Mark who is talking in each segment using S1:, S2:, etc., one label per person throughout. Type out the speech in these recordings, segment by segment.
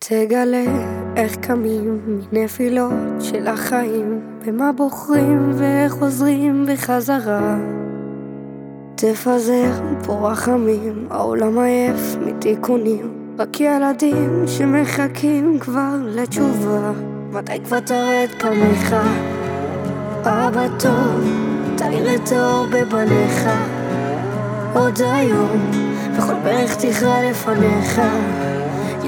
S1: תגלה איך קמים מנפילות של החיים במה בוחרים ואיך חוזרים בחזרה. תפזר פה רחמים, העולם עייף מתיקונים רק ילדים שמחכים כבר לתשובה. מתי כבר את פניך? אבא טוב, תאיר את האור בבניך. עוד היום, וכל ברך תכרע לפניך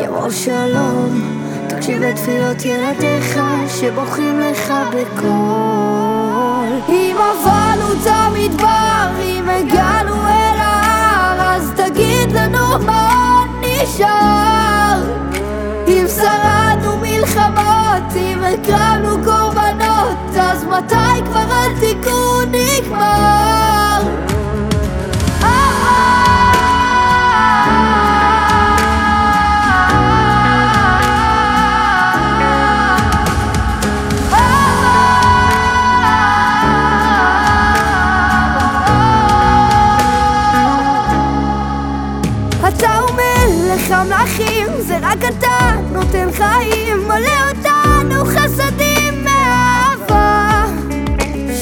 S1: יבוא שלום, תקשיב לתפילות ילדיך שבוכים לך בקול.
S2: אם עברנו את המדבר, אם הגענו אל ההר, אז תגיד לנו מה נשאר. אם שרדנו מלחמות, אם הקרבנו קורבנות, אז מתי כבר התיקון נגמר? המלאכים זה רק אתה נותן חיים מלא אותנו חסדים מאהבה.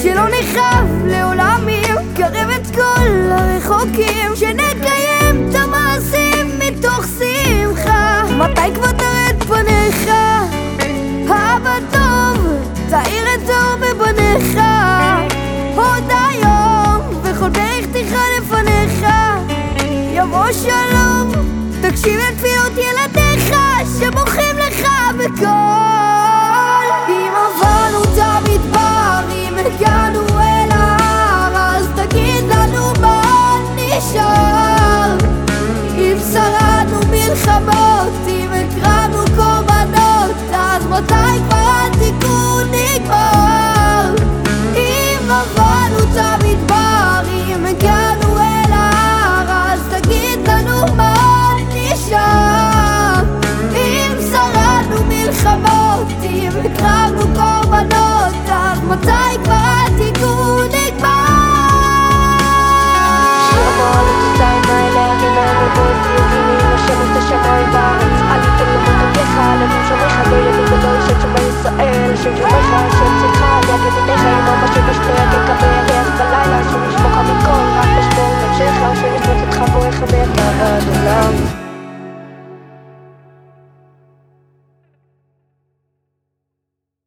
S2: שלא נכאב לעולמים קרב את כל הרחוקים שנקיים את המעשים מתוך שמחה. מתי כבר תראה את פניך? אבא טוב תאיר את האור בבניך. עוד היום וכל ברך תכרע לפניך. יבוא שלום תקשיב לתפילות מלחמות, אם הקרבנו קורבנות אז מתי כבר התיקון נגמר? אם עברנו את המדבר, אם הגענו אל ההר אז תגיד לנו מה מלחמות,